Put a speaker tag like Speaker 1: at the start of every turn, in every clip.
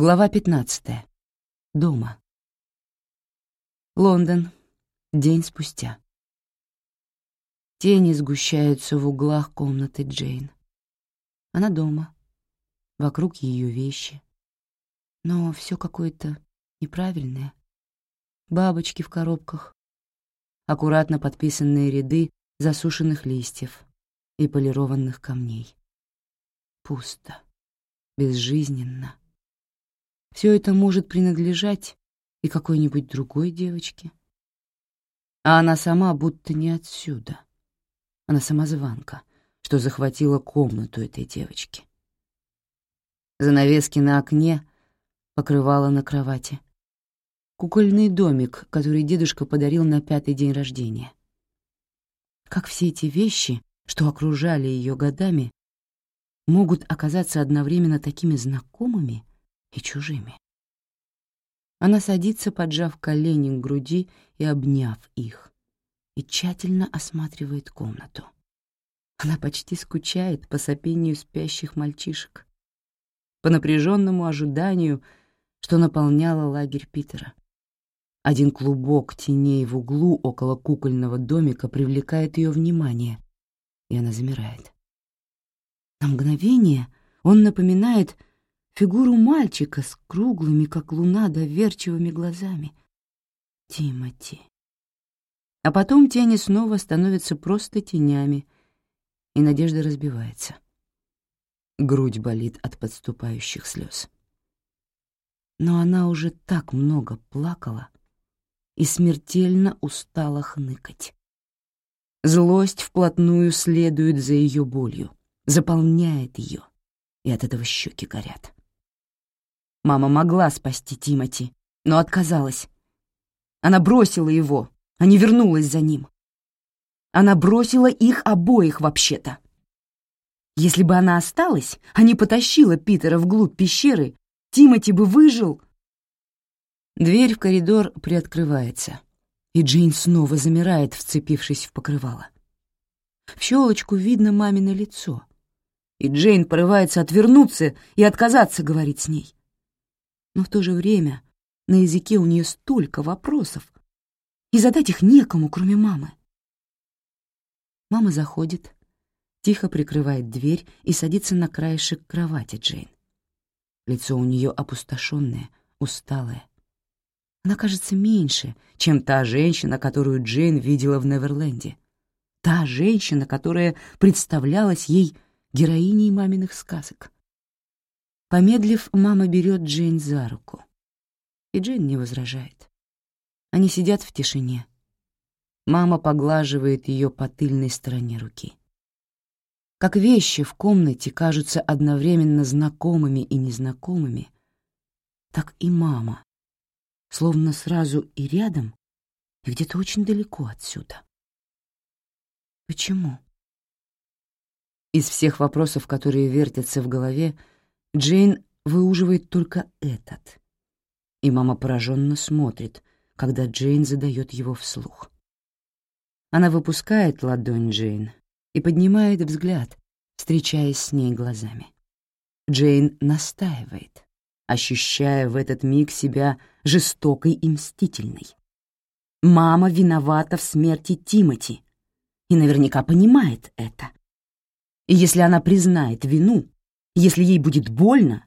Speaker 1: Глава 15. Дома. Лондон. День спустя. Тени сгущаются в углах комнаты Джейн. Она дома. Вокруг ее вещи. Но все какое-то неправильное. Бабочки в коробках. Аккуратно подписанные ряды засушенных листьев и полированных камней. Пусто. Безжизненно все это может принадлежать и какой-нибудь другой девочке. А она сама будто не отсюда. Она самозванка, что захватила комнату этой девочки. Занавески на окне, покрывала на кровати. Кукольный домик, который дедушка подарил на пятый день рождения. Как все эти вещи, что окружали ее годами, могут оказаться одновременно такими знакомыми и чужими. Она садится, поджав колени к груди и обняв их, и тщательно осматривает комнату. Она почти скучает по сопению спящих мальчишек, по напряженному ожиданию, что наполняло лагерь Питера. Один клубок теней в углу около кукольного домика привлекает ее внимание, и она замирает. На мгновение он напоминает фигуру мальчика с круглыми, как луна, доверчивыми глазами. Тимати. А потом тени снова становятся просто тенями, и надежда разбивается. Грудь болит от подступающих слез. Но она уже так много плакала и смертельно устала хныкать. Злость вплотную следует за ее болью, заполняет ее, и от этого щеки горят. Мама могла спасти Тимати, но отказалась. Она бросила его, а не вернулась за ним. Она бросила их обоих вообще-то. Если бы она осталась, а не потащила Питера вглубь пещеры, Тимати бы выжил. Дверь в коридор приоткрывается, и Джейн снова замирает, вцепившись в покрывало. В щелочку видно мамино лицо, и Джейн порывается отвернуться и отказаться говорить с ней но в то же время на языке у нее столько вопросов, и задать их некому, кроме мамы. Мама заходит, тихо прикрывает дверь и садится на краешек кровати Джейн. Лицо у нее опустошенное, усталое. Она кажется меньше, чем та женщина, которую Джейн видела в Неверленде. Та женщина, которая представлялась ей героиней маминых сказок. Помедлив, мама берет Джейн за руку. И Джейн не возражает. Они сидят в тишине. Мама поглаживает ее по тыльной стороне руки. Как вещи в комнате кажутся одновременно знакомыми и незнакомыми, так и мама, словно сразу и рядом, и где-то очень далеко отсюда. Почему? Из всех вопросов, которые вертятся в голове, Джейн выуживает только этот. И мама пораженно смотрит, когда Джейн задает его вслух. Она выпускает ладонь Джейн и поднимает взгляд, встречаясь с ней глазами. Джейн настаивает, ощущая в этот миг себя жестокой и мстительной. Мама виновата в смерти Тимати и наверняка понимает это. И если она признает вину, если ей будет больно,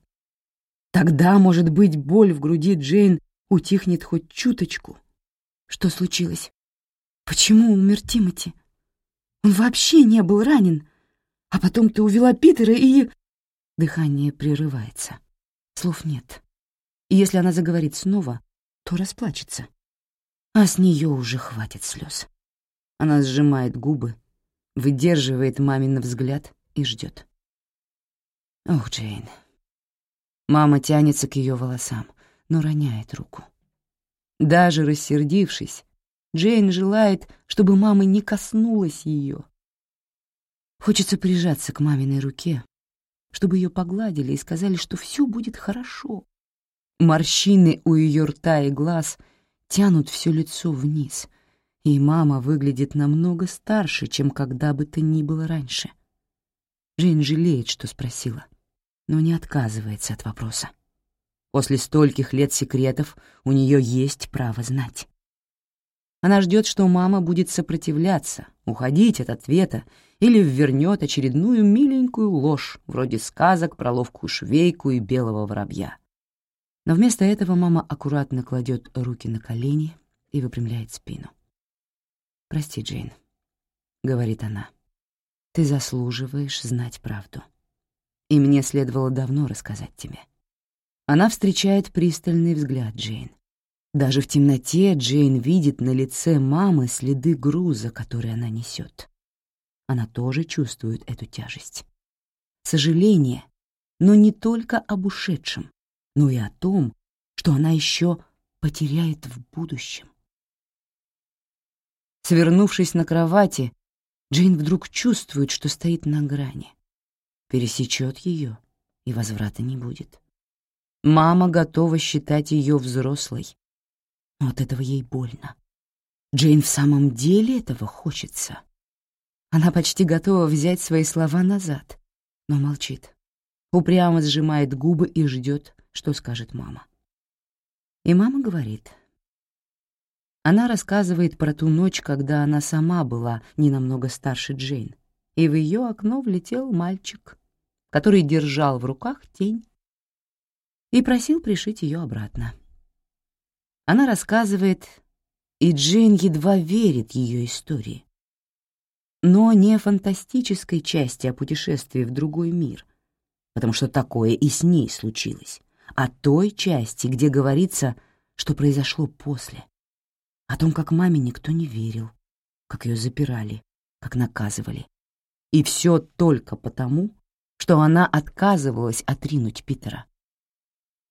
Speaker 1: тогда, может быть, боль в груди Джейн утихнет хоть чуточку. Что случилось? Почему умер Тимати? Он вообще не был ранен. А потом ты увела Питера и... Дыхание прерывается. Слов нет. И если она заговорит снова, то расплачется. А с нее уже хватит слез. Она сжимает губы, выдерживает мамин взгляд и ждет. Ох, Джейн. Мама тянется к ее волосам, но роняет руку. Даже рассердившись, Джейн желает, чтобы мама не коснулась ее. Хочется прижаться к маминой руке, чтобы ее погладили и сказали, что все будет хорошо. Морщины у ее рта и глаз тянут все лицо вниз, и мама выглядит намного старше, чем когда бы то ни было раньше. Джейн жалеет, что спросила но не отказывается от вопроса. После стольких лет секретов у нее есть право знать. Она ждет, что мама будет сопротивляться, уходить от ответа или ввернет очередную миленькую ложь, вроде сказок про ловкую швейку и белого воробья. Но вместо этого мама аккуратно кладет руки на колени и выпрямляет спину. «Прости, Джейн», — говорит она, — «ты заслуживаешь знать правду. И мне следовало давно рассказать тебе». Она встречает пристальный взгляд Джейн. Даже в темноте Джейн видит на лице мамы следы груза, который она несет. Она тоже чувствует эту тяжесть. Сожаление, но не только об ушедшем, но и о том, что она еще потеряет в будущем. Свернувшись на кровати, Джейн вдруг чувствует, что стоит на грани. Пересечет ее, и возврата не будет. Мама готова считать ее взрослой, но от этого ей больно. Джейн в самом деле этого хочется. Она почти готова взять свои слова назад, но молчит. Упрямо сжимает губы и ждет, что скажет мама. И мама говорит. Она рассказывает про ту ночь, когда она сама была не намного старше Джейн, и в ее окно влетел мальчик, который держал в руках тень и просил пришить ее обратно. Она рассказывает, и Джейн едва верит ее истории. Но не фантастической части о путешествии в другой мир, потому что такое и с ней случилось, а той части, где говорится, что произошло после, о том, как маме никто не верил, как ее запирали, как наказывали. И все только потому, что она отказывалась отринуть Питера.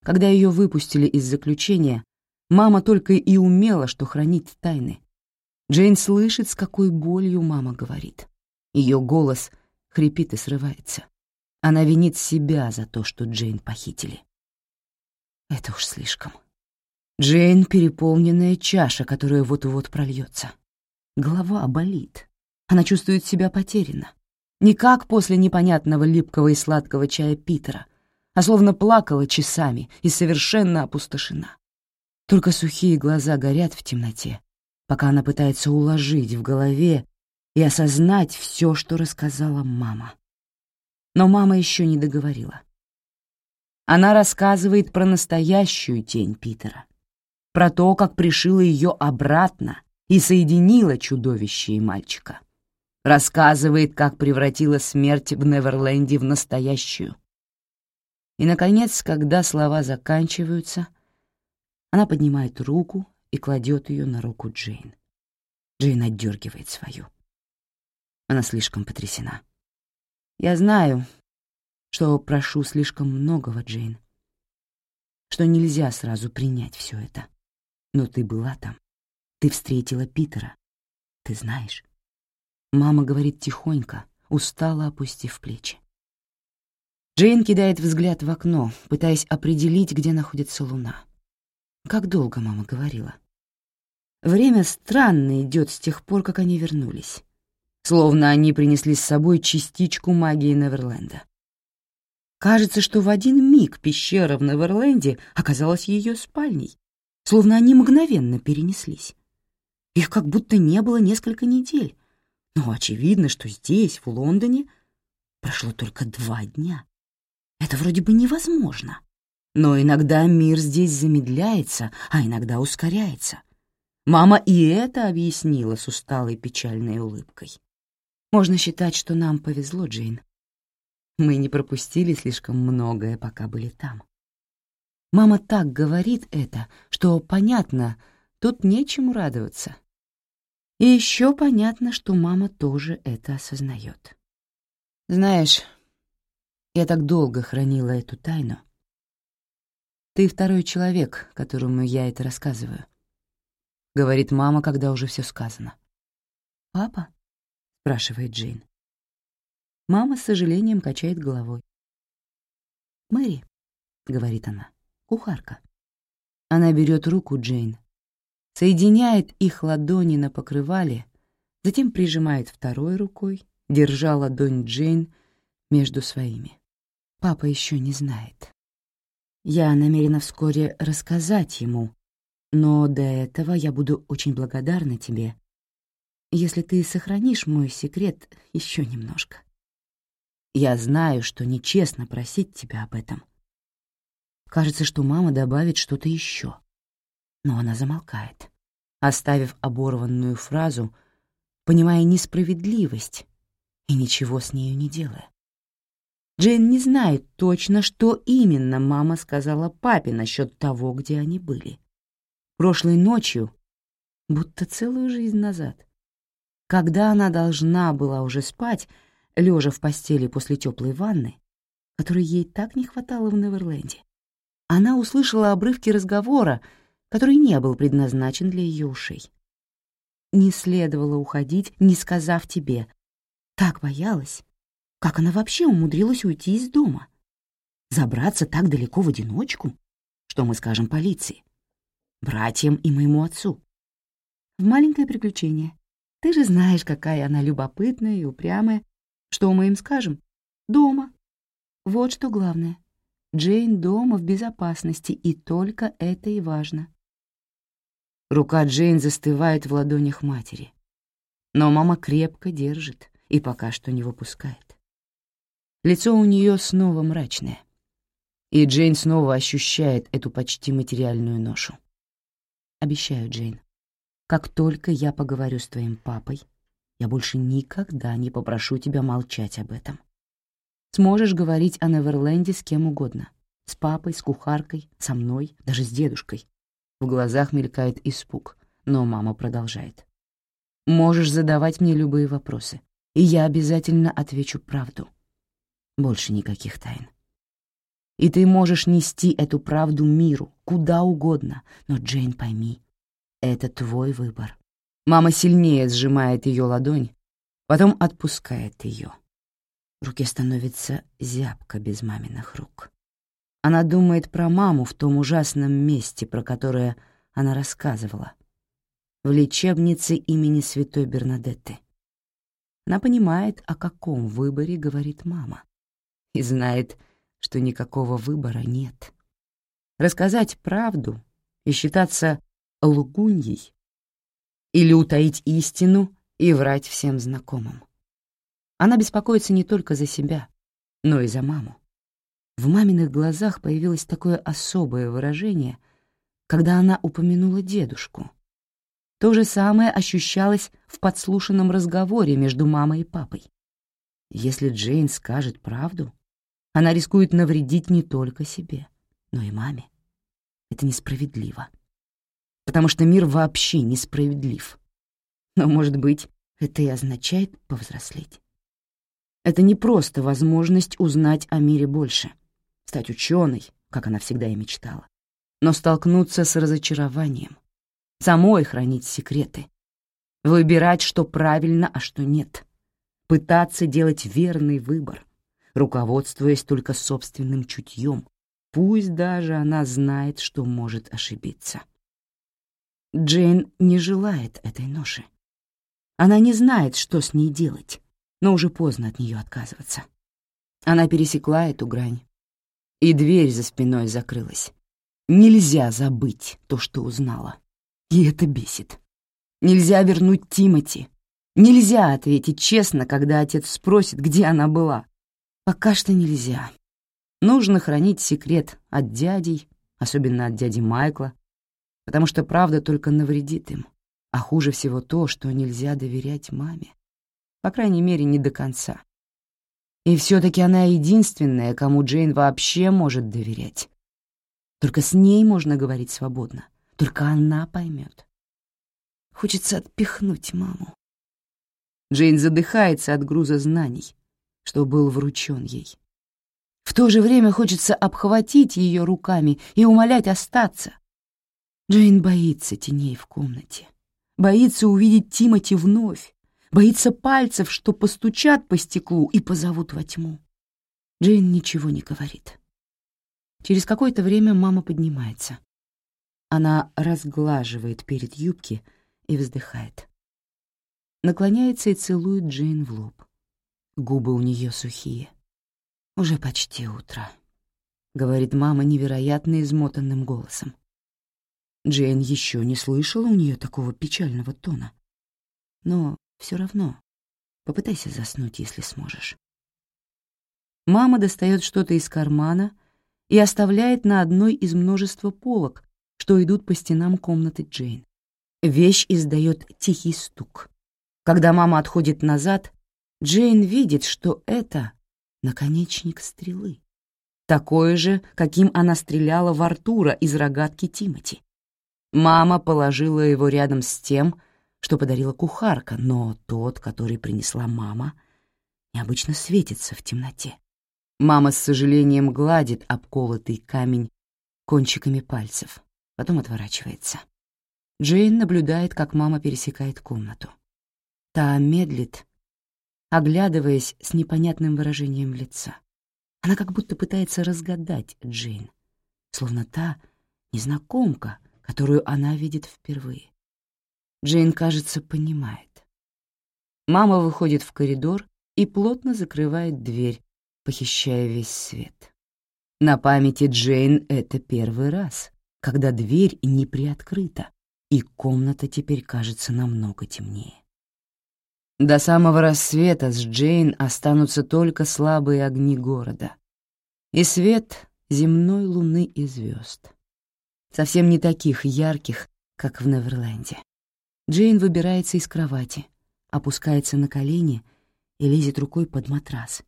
Speaker 1: Когда ее выпустили из заключения, мама только и умела, что хранить тайны. Джейн слышит, с какой болью мама говорит. Ее голос хрипит и срывается. Она винит себя за то, что Джейн похитили. Это уж слишком. Джейн — переполненная чаша, которая вот-вот прольется. Голова болит. Она чувствует себя потеряна. Не как после непонятного липкого и сладкого чая Питера, а словно плакала часами и совершенно опустошена. Только сухие глаза горят в темноте, пока она пытается уложить в голове и осознать все, что рассказала мама. Но мама еще не договорила. Она рассказывает про настоящую тень Питера, про то, как пришила ее обратно и соединила чудовище и мальчика. Рассказывает, как превратила смерть в Неверленде в настоящую, и, наконец, когда слова заканчиваются, она поднимает руку и кладет ее на руку Джейн. Джейн отдергивает свою. Она слишком потрясена. «Я знаю, что прошу слишком многого, Джейн, что нельзя сразу принять все это. Но ты была там, ты встретила Питера, ты знаешь». Мама говорит тихонько, устало опустив плечи. Джейн кидает взгляд в окно, пытаясь определить, где находится луна. Как долго мама говорила? Время странно идет с тех пор, как они вернулись. Словно они принесли с собой частичку магии Неверленда. Кажется, что в один миг пещера в Неверленде оказалась ее спальней, словно они мгновенно перенеслись. Их как будто не было несколько недель, но очевидно, что здесь, в Лондоне, прошло только два дня. Это вроде бы невозможно. Но иногда мир здесь замедляется, а иногда ускоряется. Мама и это объяснила с усталой печальной улыбкой. Можно считать, что нам повезло, Джейн. Мы не пропустили слишком многое, пока были там. Мама так говорит это, что понятно, тут нечему радоваться. И еще понятно, что мама тоже это осознает. Знаешь, я так долго хранила эту тайну. Ты второй человек, которому я это рассказываю. Говорит мама, когда уже все сказано. «Папа?» — спрашивает Джейн. Мама с сожалением качает головой. «Мэри», — говорит она, — «кухарка». Она берет руку Джейн, соединяет их ладони на покрывале, затем прижимает второй рукой, держа ладонь Джейн между своими. Папа еще не знает. Я намерена вскоре рассказать ему, но до этого я буду очень благодарна тебе, если ты сохранишь мой секрет еще немножко. Я знаю, что нечестно просить тебя об этом. Кажется, что мама добавит что-то еще, но она замолкает, оставив оборванную фразу, понимая несправедливость и ничего с нею не делая. Джейн не знает точно, что именно мама сказала папе насчет того, где они были. Прошлой ночью, будто целую жизнь назад, когда она должна была уже спать, лежа в постели после теплой ванны, которой ей так не хватало в Неверленде, она услышала обрывки разговора, который не был предназначен для ее ушей. Не следовало уходить, не сказав тебе. Так боялась. Как она вообще умудрилась уйти из дома? Забраться так далеко в одиночку? Что мы скажем полиции? Братьям и моему отцу? В маленькое приключение. Ты же знаешь, какая она любопытная и упрямая. Что мы им скажем? Дома. Вот что главное. Джейн дома в безопасности, и только это и важно. Рука Джейн застывает в ладонях матери. Но мама крепко держит и пока что не выпускает. Лицо у нее снова мрачное. И Джейн снова ощущает эту почти материальную ношу. Обещаю, Джейн, как только я поговорю с твоим папой, я больше никогда не попрошу тебя молчать об этом. Сможешь говорить о Неверленде с кем угодно. С папой, с кухаркой, со мной, даже с дедушкой. В глазах мелькает испуг, но мама продолжает. Можешь задавать мне любые вопросы, и я обязательно отвечу правду. Больше никаких тайн. И ты можешь нести эту правду миру, куда угодно, но, Джейн, пойми, это твой выбор. Мама сильнее сжимает ее ладонь, потом отпускает ее. Руке становится зябко без маминых рук. Она думает про маму в том ужасном месте, про которое она рассказывала, в лечебнице имени святой Бернадетты. Она понимает, о каком выборе говорит мама, и знает, что никакого выбора нет. Рассказать правду и считаться лгуньей или утаить истину и врать всем знакомым. Она беспокоится не только за себя, но и за маму. В маминых глазах появилось такое особое выражение, когда она упомянула дедушку. То же самое ощущалось в подслушанном разговоре между мамой и папой. Если Джейн скажет правду, она рискует навредить не только себе, но и маме. Это несправедливо потому что мир вообще несправедлив. Но, может быть, это и означает повзрослеть. Это не просто возможность узнать о мире больше, стать ученой, как она всегда и мечтала, но столкнуться с разочарованием, самой хранить секреты, выбирать, что правильно, а что нет, пытаться делать верный выбор, руководствуясь только собственным чутьем, пусть даже она знает, что может ошибиться. Джейн не желает этой ноши. Она не знает, что с ней делать, но уже поздно от нее отказываться. Она пересекла эту грань, и дверь за спиной закрылась. Нельзя забыть то, что узнала. И это бесит. Нельзя вернуть Тимати. Нельзя ответить честно, когда отец спросит, где она была. Пока что нельзя. Нужно хранить секрет от дядей, особенно от дяди Майкла, потому что правда только навредит им. А хуже всего то, что нельзя доверять маме. По крайней мере, не до конца. И все таки она единственная, кому Джейн вообще может доверять. Только с ней можно говорить свободно. Только она поймет. Хочется отпихнуть маму. Джейн задыхается от груза знаний, что был вручен ей. В то же время хочется обхватить ее руками и умолять остаться, Джейн боится теней в комнате, боится увидеть Тимати вновь, боится пальцев, что постучат по стеклу и позовут во тьму. Джейн ничего не говорит. Через какое-то время мама поднимается. Она разглаживает перед юбки и вздыхает. Наклоняется и целует Джейн в лоб. Губы у нее сухие. Уже почти утро. — говорит мама невероятно измотанным голосом. Джейн еще не слышала у нее такого печального тона. Но все равно попытайся заснуть, если сможешь. Мама достает что-то из кармана и оставляет на одной из множества полок, что идут по стенам комнаты Джейн. Вещь издает тихий стук. Когда мама отходит назад, Джейн видит, что это наконечник стрелы. Такой же, каким она стреляла в Артура из рогатки Тимати. Мама положила его рядом с тем, что подарила кухарка, но тот, который принесла мама, необычно светится в темноте. Мама с сожалением гладит обколотый камень кончиками пальцев, потом отворачивается. Джейн наблюдает, как мама пересекает комнату. Та медлит, оглядываясь с непонятным выражением лица. Она как будто пытается разгадать Джейн, словно та незнакомка, которую она видит впервые. Джейн, кажется, понимает. Мама выходит в коридор и плотно закрывает дверь, похищая весь свет. На памяти Джейн это первый раз, когда дверь не приоткрыта, и комната теперь кажется намного темнее. До самого рассвета с Джейн останутся только слабые огни города и свет земной луны и звезд. Совсем не таких ярких, как в Неверленде. Джейн выбирается из кровати, опускается на колени и лезет рукой под матрас.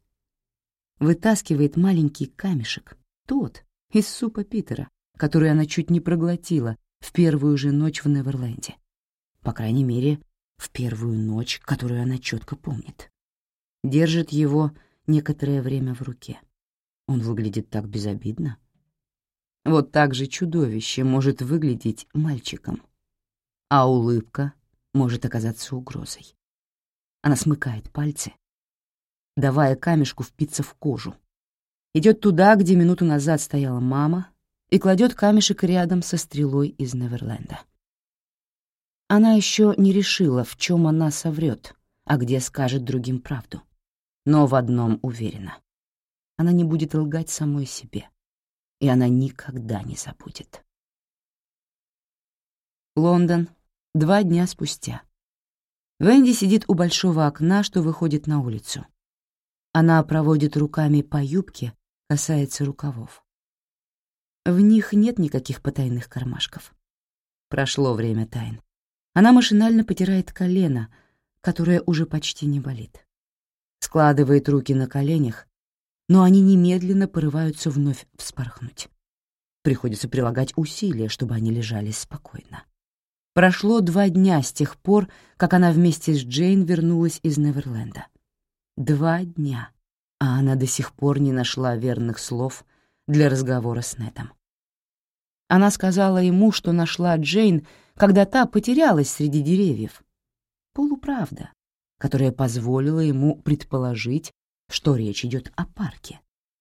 Speaker 1: Вытаскивает маленький камешек, тот, из супа Питера, который она чуть не проглотила в первую же ночь в Неверленде. По крайней мере, в первую ночь, которую она четко помнит. Держит его некоторое время в руке. Он выглядит так безобидно. Вот так же чудовище может выглядеть мальчиком, а улыбка может оказаться угрозой. Она смыкает пальцы, давая камешку впиться в кожу. Идет туда, где минуту назад стояла мама, и кладет камешек рядом со стрелой из Неверленда. Она еще не решила, в чем она соврет, а где скажет другим правду. Но в одном уверена. Она не будет лгать самой себе. И она никогда не забудет. Лондон. Два дня спустя. Венди сидит у большого окна, что выходит на улицу. Она проводит руками по юбке, касается рукавов. В них нет никаких потайных кармашков. Прошло время тайн. Она машинально потирает колено, которое уже почти не болит. Складывает руки на коленях, но они немедленно порываются вновь вспорхнуть. Приходится прилагать усилия, чтобы они лежали спокойно. Прошло два дня с тех пор, как она вместе с Джейн вернулась из Неверленда. Два дня, а она до сих пор не нашла верных слов для разговора с Нетом. Она сказала ему, что нашла Джейн, когда та потерялась среди деревьев. Полуправда, которая позволила ему предположить, что речь идет о парке.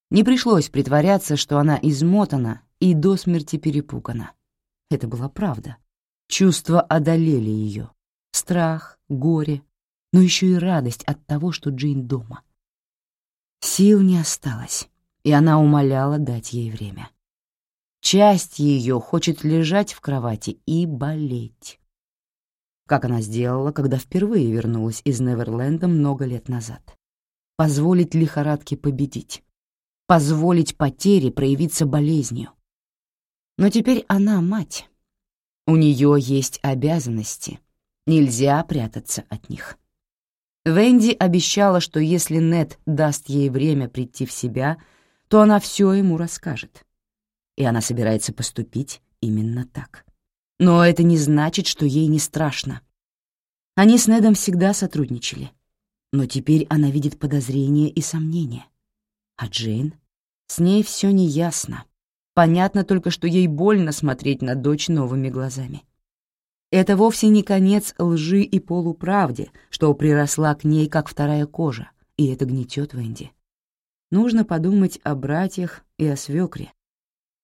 Speaker 1: Не пришлось притворяться, что она измотана и до смерти перепугана. Это была правда. Чувства одолели ее. Страх, горе, но еще и радость от того, что Джейн дома. Сил не осталось, и она умоляла дать ей время. Часть ее хочет лежать в кровати и болеть. Как она сделала, когда впервые вернулась из Неверленда много лет назад. Позволить лихорадке победить. Позволить потере проявиться болезнью. Но теперь она мать. У нее есть обязанности. Нельзя прятаться от них. Венди обещала, что если Нет даст ей время прийти в себя, то она все ему расскажет и она собирается поступить именно так. Но это не значит, что ей не страшно. Они с Недом всегда сотрудничали, но теперь она видит подозрения и сомнения. А Джейн? С ней все неясно. Понятно только, что ей больно смотреть на дочь новыми глазами. Это вовсе не конец лжи и полуправде, что приросла к ней, как вторая кожа, и это гнетет Венди. Нужно подумать о братьях и о свекре,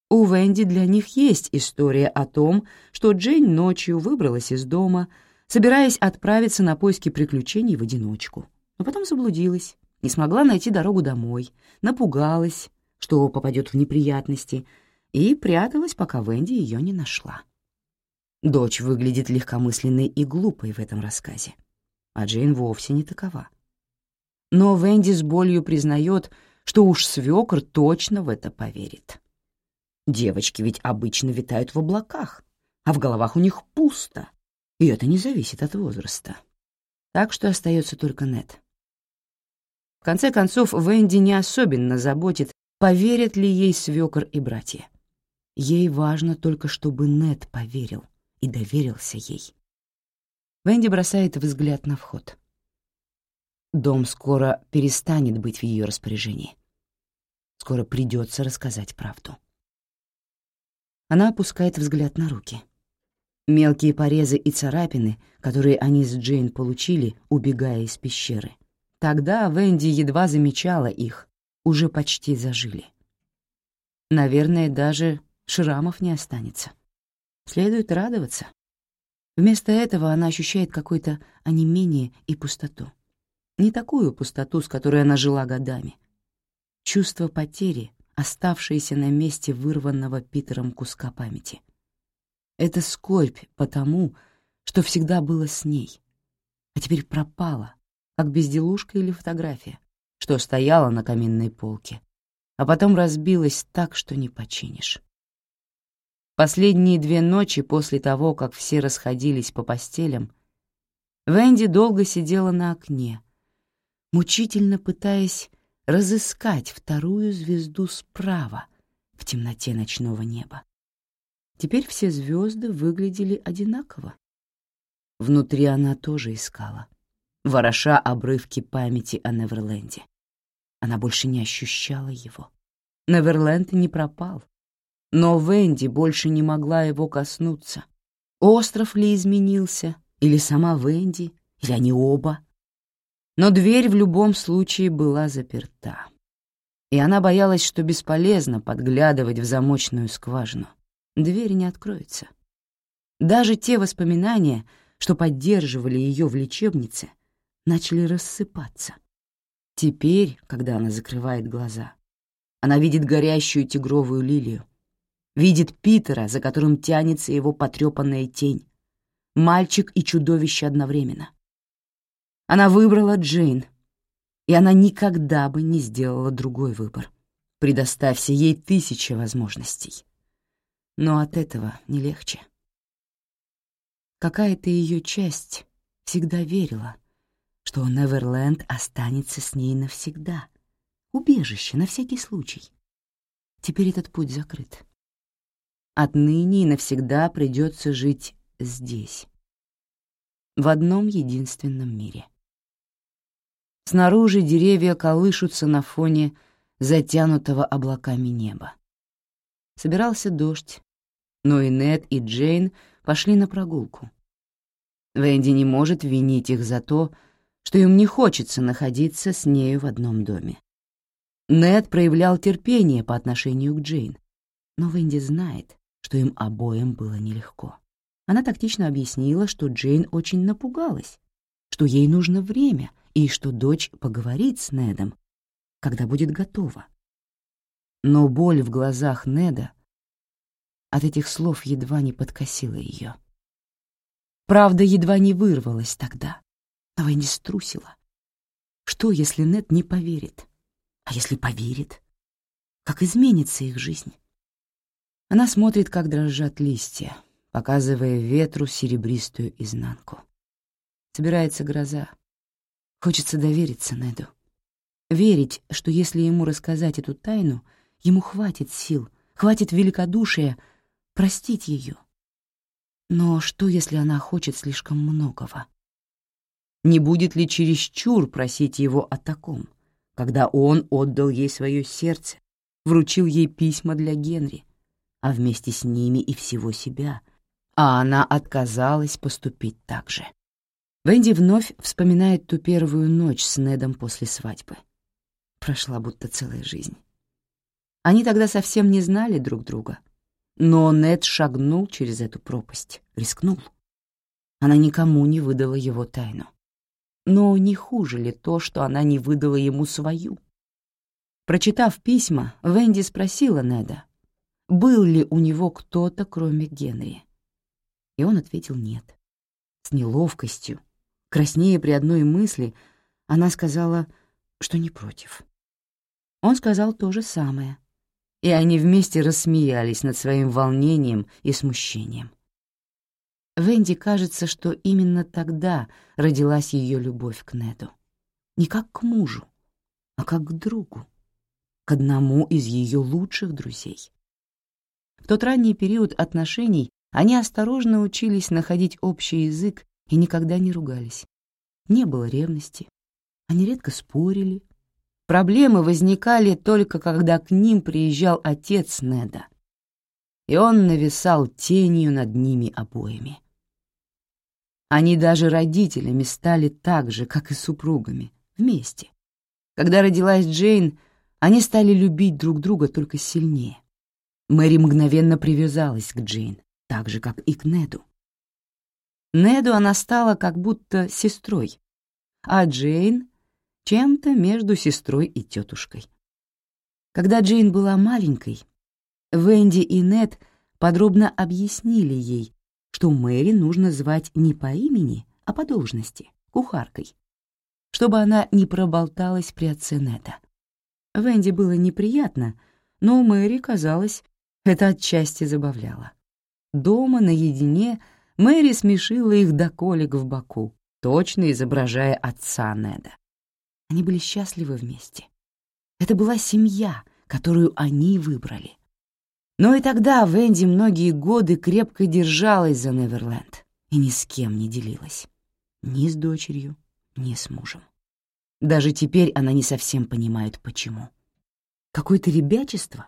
Speaker 1: у Венди для них есть история о том, что Джейн ночью выбралась из дома, собираясь отправиться на поиски приключений в одиночку, но потом заблудилась, не смогла найти дорогу домой, напугалась, что попадет в неприятности, и пряталась, пока Венди ее не нашла. Дочь выглядит легкомысленной и глупой в этом рассказе, а Джейн вовсе не такова. Но Венди с болью признает, что уж свекр точно в это поверит. Девочки ведь обычно витают в облаках, а в головах у них пусто, и это не зависит от возраста. Так что остается только Нет. В конце концов, Венди не особенно заботит, поверят ли ей свекор и братья. Ей важно только, чтобы Нет поверил и доверился ей. Венди бросает взгляд на вход. Дом скоро перестанет быть в ее распоряжении. Скоро придется рассказать правду. Она опускает взгляд на руки. Мелкие порезы и царапины, которые они с Джейн получили, убегая из пещеры. Тогда Венди едва замечала их, уже почти зажили. Наверное, даже шрамов не останется. Следует радоваться. Вместо этого она ощущает какое-то онемение и пустоту. Не такую пустоту, с которой она жила годами. Чувство потери, оставшееся на месте вырванного Питером куска памяти. Это скорбь потому, что всегда было с ней, а теперь пропала, как безделушка или фотография, что стояла на каминной полке, а потом разбилась так, что не починишь. Последние две ночи после того, как все расходились по постелям, Венди долго сидела на окне, мучительно пытаясь разыскать вторую звезду справа в темноте ночного неба. Теперь все звезды выглядели одинаково. Внутри она тоже искала, вороша обрывки памяти о Неверленде. Она больше не ощущала его. Неверленд не пропал, но Венди больше не могла его коснуться. Остров ли изменился, или сама Венди, или они оба — но дверь в любом случае была заперта. И она боялась, что бесполезно подглядывать в замочную скважину. Дверь не откроется. Даже те воспоминания, что поддерживали ее в лечебнице, начали рассыпаться. Теперь, когда она закрывает глаза, она видит горящую тигровую лилию, видит Питера, за которым тянется его потрепанная тень, мальчик и чудовище одновременно. Она выбрала Джейн, и она никогда бы не сделала другой выбор. Предоставься ей тысячи возможностей. Но от этого не легче. Какая-то ее часть всегда верила, что Неверленд останется с ней навсегда. Убежище на всякий случай. Теперь этот путь закрыт. Отныне и навсегда придется жить здесь, в одном единственном мире — Снаружи деревья колышутся на фоне затянутого облаками неба. Собирался дождь, но и Нед, и Джейн пошли на прогулку. Венди не может винить их за то, что им не хочется находиться с нею в одном доме. Нед проявлял терпение по отношению к Джейн, но Венди знает, что им обоим было нелегко. Она тактично объяснила, что Джейн очень напугалась, что ей нужно время, и что дочь поговорит с Недом, когда будет готова. Но боль в глазах Неда от этих слов едва не подкосила ее. Правда едва не вырвалась тогда, но не струсила. Что, если Нед не поверит? А если поверит? Как изменится их жизнь? Она смотрит, как дрожат листья, показывая ветру серебристую изнанку. Собирается гроза. Хочется довериться Неду. Верить, что если ему рассказать эту тайну, ему хватит сил, хватит великодушия простить ее. Но что, если она хочет слишком многого? Не будет ли чересчур просить его о таком, когда он отдал ей свое сердце, вручил ей письма для Генри, а вместе с ними и всего себя, а она отказалась поступить так же? Венди вновь вспоминает ту первую ночь с Недом после свадьбы. Прошла будто целая жизнь. Они тогда совсем не знали друг друга. Но Нед шагнул через эту пропасть, рискнул. Она никому не выдала его тайну. Но не хуже ли то, что она не выдала ему свою? Прочитав письма, Венди спросила Неда, был ли у него кто-то, кроме Генри. И он ответил нет. С неловкостью, краснее при одной мысли, она сказала, что не против. Он сказал то же самое, и они вместе рассмеялись над своим волнением и смущением. Венди кажется, что именно тогда родилась ее любовь к Неду. Не как к мужу, а как к другу, к одному из ее лучших друзей. В тот ранний период отношений они осторожно учились находить общий язык и никогда не ругались. Не было ревности. Они редко спорили. Проблемы возникали только когда к ним приезжал отец Неда, и он нависал тенью над ними обоими. Они даже родителями стали так же, как и супругами, вместе. Когда родилась Джейн, они стали любить друг друга только сильнее. Мэри мгновенно привязалась к Джейн, так же, как и к Неду. Неду она стала как будто сестрой, а Джейн — чем-то между сестрой и тетушкой. Когда Джейн была маленькой, Венди и Нед подробно объяснили ей, что Мэри нужно звать не по имени, а по должности, кухаркой, чтобы она не проболталась при отце Неда. Венди было неприятно, но Мэри, казалось, это отчасти забавляло. Дома, наедине, Мэри смешила их до колик в боку, точно изображая отца Неда. Они были счастливы вместе. Это была семья, которую они выбрали. Но и тогда Венди многие годы крепко держалась за Неверленд и ни с кем не делилась. Ни с дочерью, ни с мужем. Даже теперь она не совсем понимает, почему. Какое-то ребячество?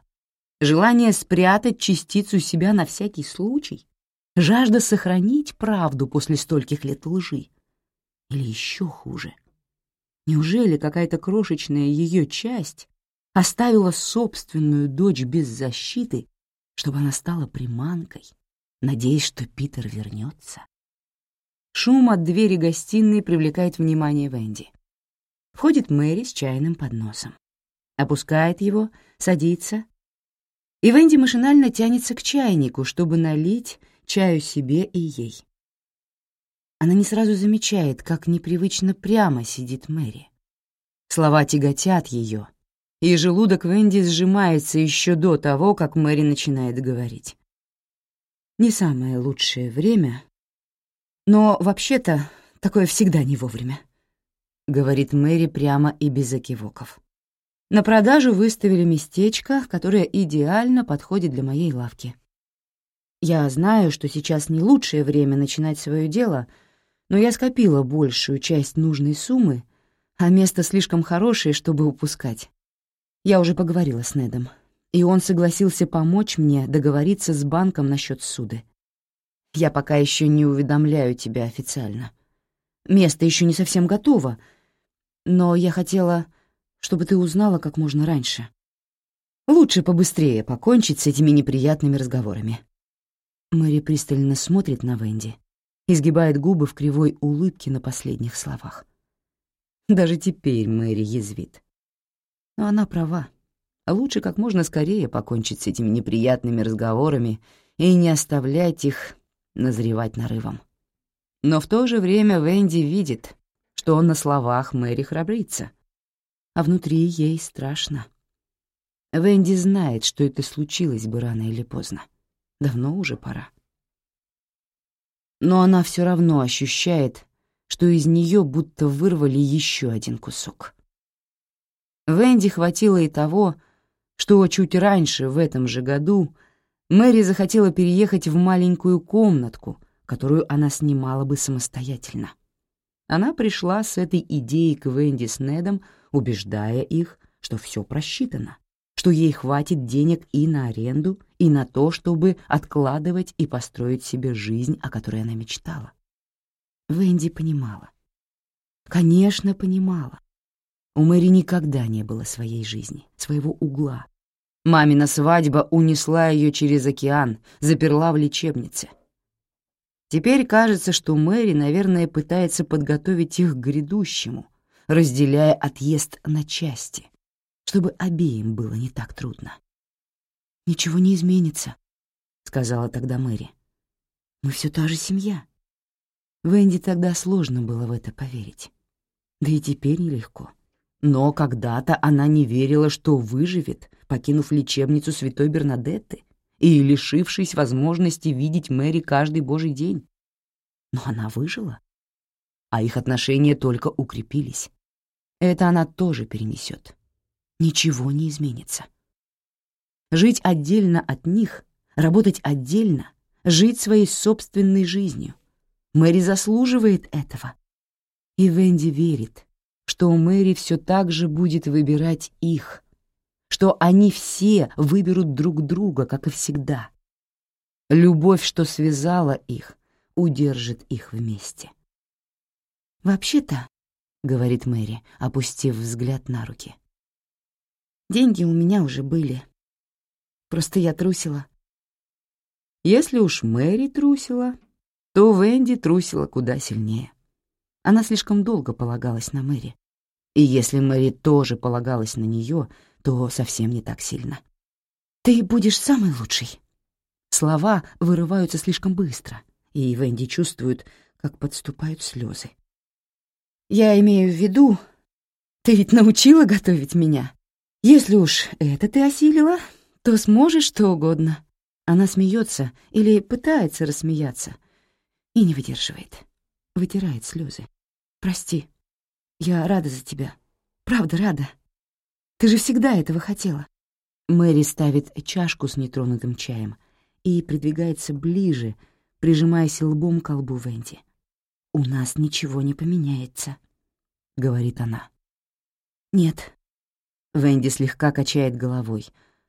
Speaker 1: Желание спрятать частицу себя на всякий случай? Жажда сохранить правду после стольких лет лжи? Или еще хуже? Неужели какая-то крошечная ее часть оставила собственную дочь без защиты, чтобы она стала приманкой, надеясь, что Питер вернется? Шум от двери гостиной привлекает внимание Венди. Входит Мэри с чайным подносом. Опускает его, садится и Венди машинально тянется к чайнику, чтобы налить чаю себе и ей. Она не сразу замечает, как непривычно прямо сидит Мэри. Слова тяготят ее, и желудок Венди сжимается еще до того, как Мэри начинает говорить. Не самое лучшее время, но вообще-то такое всегда не вовремя, говорит Мэри прямо и без окивоков. На продажу выставили местечко, которое идеально подходит для моей лавки. Я знаю, что сейчас не лучшее время начинать свое дело, но я скопила большую часть нужной суммы, а место слишком хорошее, чтобы упускать. Я уже поговорила с Недом, и он согласился помочь мне договориться с банком насчет суды. Я пока еще не уведомляю тебя официально. Место еще не совсем готово, но я хотела чтобы ты узнала как можно раньше. Лучше побыстрее покончить с этими неприятными разговорами». Мэри пристально смотрит на Венди, изгибает губы в кривой улыбке на последних словах. Даже теперь Мэри язвит. Но она права. Лучше как можно скорее покончить с этими неприятными разговорами и не оставлять их назревать нарывом. Но в то же время Венди видит, что он на словах Мэри храбрится — а внутри ей страшно. Венди знает, что это случилось бы рано или поздно. Давно уже пора. Но она все равно ощущает, что из нее будто вырвали еще один кусок. Венди хватило и того, что чуть раньше, в этом же году, Мэри захотела переехать в маленькую комнатку, которую она снимала бы самостоятельно. Она пришла с этой идеей к Венди с Недом убеждая их, что все просчитано, что ей хватит денег и на аренду, и на то, чтобы откладывать и построить себе жизнь, о которой она мечтала. Венди понимала. Конечно, понимала. У Мэри никогда не было своей жизни, своего угла. Мамина свадьба унесла ее через океан, заперла в лечебнице. Теперь кажется, что Мэри, наверное, пытается подготовить их к грядущему — разделяя отъезд на части, чтобы обеим было не так трудно. «Ничего не изменится», — сказала тогда Мэри. «Мы все та же семья». Венди тогда сложно было в это поверить. Да и теперь нелегко. Но когда-то она не верила, что выживет, покинув лечебницу святой Бернадетты и лишившись возможности видеть Мэри каждый божий день. Но она выжила, а их отношения только укрепились. Это она тоже перенесет. Ничего не изменится. Жить отдельно от них, работать отдельно, жить своей собственной жизнью. Мэри заслуживает этого. И Венди верит, что Мэри все так же будет выбирать их, что они все выберут друг друга, как и всегда. Любовь, что связала их, удержит их вместе. «Вообще-то», — говорит Мэри, опустив взгляд на руки, «деньги у меня уже были. Просто я трусила». Если уж Мэри трусила, то Венди трусила куда сильнее. Она слишком долго полагалась на Мэри. И если Мэри тоже полагалась на нее, то совсем не так сильно. «Ты будешь самый лучший». Слова вырываются слишком быстро, и Венди чувствует, как подступают слезы. «Я имею в виду, ты ведь научила готовить меня. Если уж это ты осилила, то сможешь что угодно». Она смеется или пытается рассмеяться и не выдерживает вытирает слезы. «Прости, я рада за тебя. Правда рада. Ты же всегда этого хотела». Мэри ставит чашку с нетронутым чаем и придвигается ближе, прижимаясь лбом к лбу Венди. «У нас ничего не поменяется», — говорит она. «Нет». Венди слегка качает головой.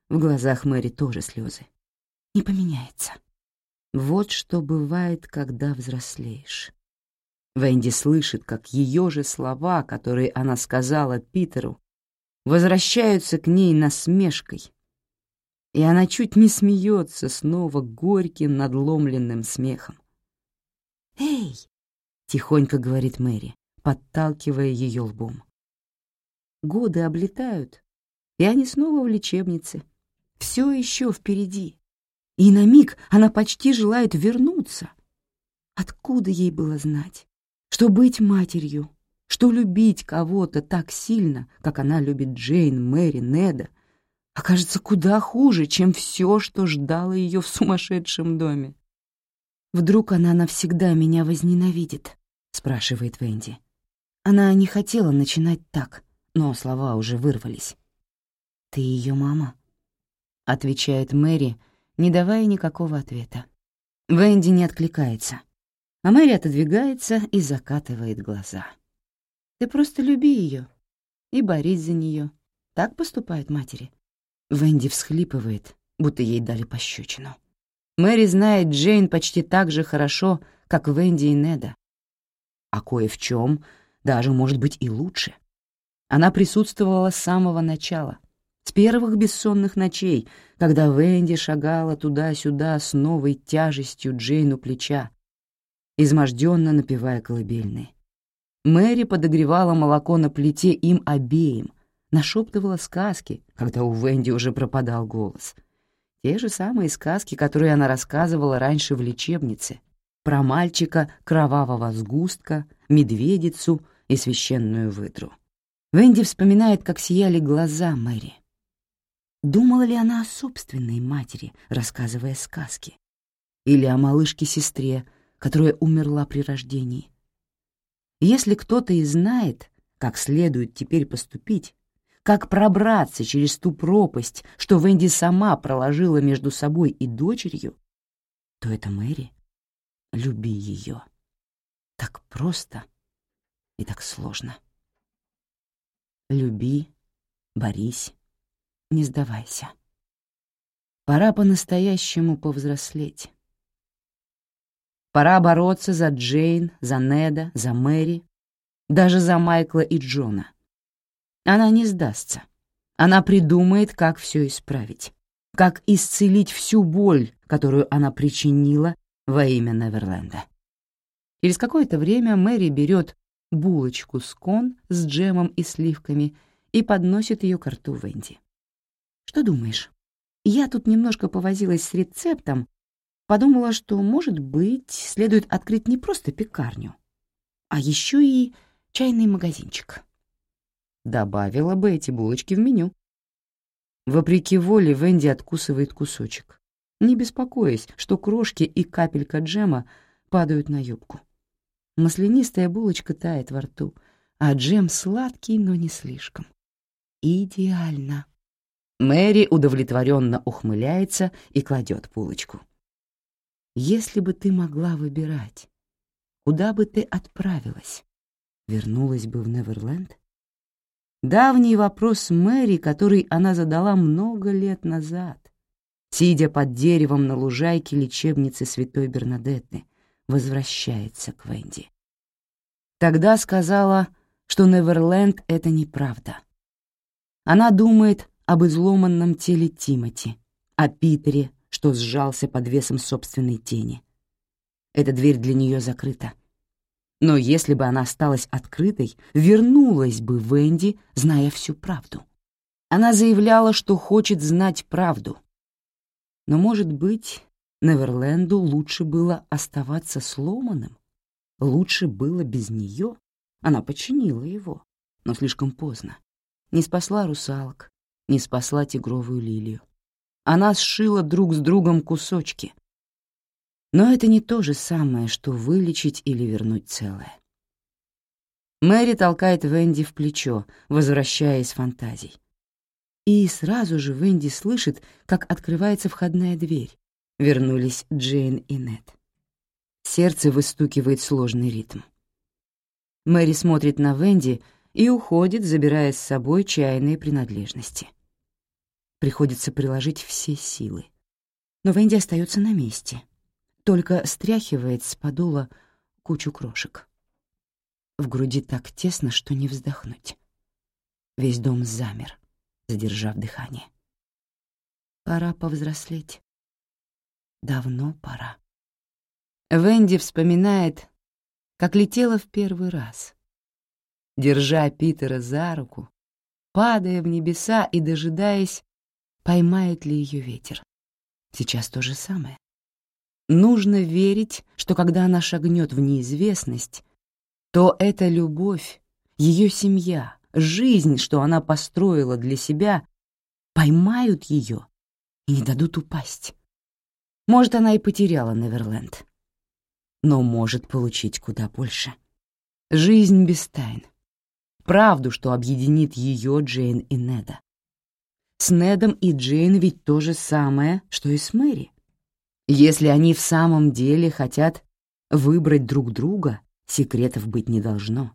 Speaker 1: В глазах Мэри тоже слезы. «Не поменяется». Вот что бывает, когда взрослеешь. Венди слышит, как ее же слова, которые она сказала Питеру, возвращаются к ней насмешкой. И она чуть не смеется снова горьким надломленным смехом. «Эй!» — тихонько говорит Мэри, подталкивая ее лбом. Годы облетают, и они снова в лечебнице. Все еще впереди. И на миг она почти желает вернуться. Откуда ей было знать? Что быть матерью, что любить кого-то так сильно, как она любит Джейн, Мэри, Неда, окажется куда хуже, чем все, что ждало ее в сумасшедшем доме. «Вдруг она навсегда меня возненавидит?» — спрашивает Венди. Она не хотела начинать так, но слова уже вырвались. «Ты ее мама?» — отвечает Мэри, не давая никакого ответа. Венди не откликается а Мэри отодвигается и закатывает глаза. «Ты просто люби ее и борись за нее. Так поступают матери». Венди всхлипывает, будто ей дали пощечину. Мэри знает Джейн почти так же хорошо, как Венди и Неда. А кое в чем даже, может быть, и лучше. Она присутствовала с самого начала, с первых бессонных ночей, когда Венди шагала туда-сюда с новой тяжестью Джейн у плеча, изможденно напевая колыбельные. Мэри подогревала молоко на плите им обеим, нашептывала сказки, когда у Венди уже пропадал голос. Те же самые сказки, которые она рассказывала раньше в лечебнице, про мальчика, кровавого сгустка, медведицу и священную выдру. Венди вспоминает, как сияли глаза Мэри. Думала ли она о собственной матери, рассказывая сказки? Или о малышке-сестре, которая умерла при рождении. Если кто-то и знает, как следует теперь поступить, как пробраться через ту пропасть, что Венди сама проложила между собой и дочерью, то это Мэри. Люби ее. Так просто и так сложно. Люби, борись, не сдавайся. Пора по-настоящему повзрослеть. Пора бороться за Джейн, за Неда, за Мэри, даже за Майкла и Джона. Она не сдастся. Она придумает, как все исправить, как исцелить всю боль, которую она причинила во имя Неверленда. Через какое-то время Мэри берет булочку с кон с джемом и сливками и подносит ее к рту Венди. «Что думаешь? Я тут немножко повозилась с рецептом, подумала, что, может быть, следует открыть не просто пекарню, а еще и чайный магазинчик. Добавила бы эти булочки в меню. Вопреки воле Венди откусывает кусочек, не беспокоясь, что крошки и капелька джема падают на юбку. Маслянистая булочка тает во рту, а джем сладкий, но не слишком. Идеально. Мэри удовлетворенно ухмыляется и кладет булочку. Если бы ты могла выбирать, куда бы ты отправилась? Вернулась бы в Неверленд? Давний вопрос Мэри, который она задала много лет назад, сидя под деревом на лужайке лечебницы Святой Бернадетты, возвращается к Венди. Тогда сказала, что Неверленд — это неправда. Она думает об изломанном теле Тимати, о Питере, что сжался под весом собственной тени. Эта дверь для нее закрыта. Но если бы она осталась открытой, вернулась бы Венди, зная всю правду. Она заявляла, что хочет знать правду. Но, может быть, Неверленду лучше было оставаться сломанным? Лучше было без нее? Она починила его, но слишком поздно. Не спасла русалок, не спасла тигровую лилию. Она сшила друг с другом кусочки, но это не то же самое, что вылечить или вернуть целое. Мэри толкает Венди в плечо, возвращая из фантазий. И сразу же Венди слышит, как открывается входная дверь. Вернулись Джейн и Нет. Сердце выстукивает сложный ритм. Мэри смотрит на Венди и уходит, забирая с собой чайные принадлежности. Приходится приложить все силы. Но Венди остается на месте — только стряхивает с подола кучу крошек. В груди так тесно, что не вздохнуть. Весь дом замер, задержав дыхание. Пора повзрослеть. Давно пора. Венди вспоминает, как летела в первый раз. Держа Питера за руку, падая в небеса и дожидаясь, поймает ли ее ветер. Сейчас то же самое. Нужно верить, что когда она шагнет в неизвестность, то эта любовь, ее семья, жизнь, что она построила для себя, поймают ее и не дадут упасть. Может, она и потеряла Неверленд, но может получить куда больше. Жизнь без тайн. Правду, что объединит ее Джейн и Неда. С Недом и Джейн ведь то же самое, что и с Мэри. Если они в самом деле хотят выбрать друг друга, секретов быть не должно.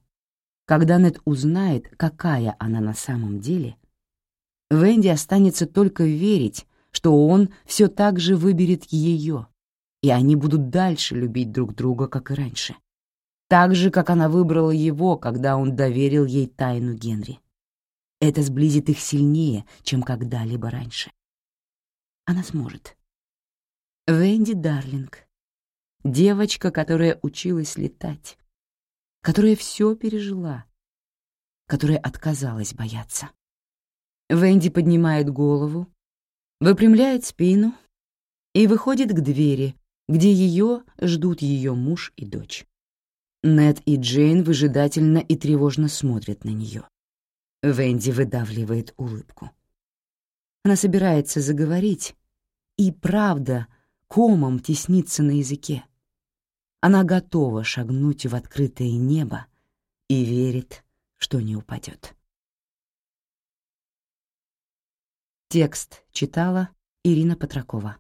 Speaker 1: Когда Нед узнает, какая она на самом деле, Венди останется только верить, что он все так же выберет ее, и они будут дальше любить друг друга, как и раньше. Так же, как она выбрала его, когда он доверил ей тайну Генри. Это сблизит их сильнее, чем когда-либо раньше. Она сможет. Венди Дарлинг. Девочка, которая училась летать, которая все пережила, которая отказалась бояться. Венди поднимает голову, выпрямляет спину и выходит к двери, где ее ждут ее муж и дочь. Нед и Джейн выжидательно и тревожно смотрят на нее. Венди выдавливает улыбку. Она собирается заговорить, и правда комом теснится на языке. Она готова шагнуть в открытое небо и верит, что не упадет. Текст читала Ирина Патракова.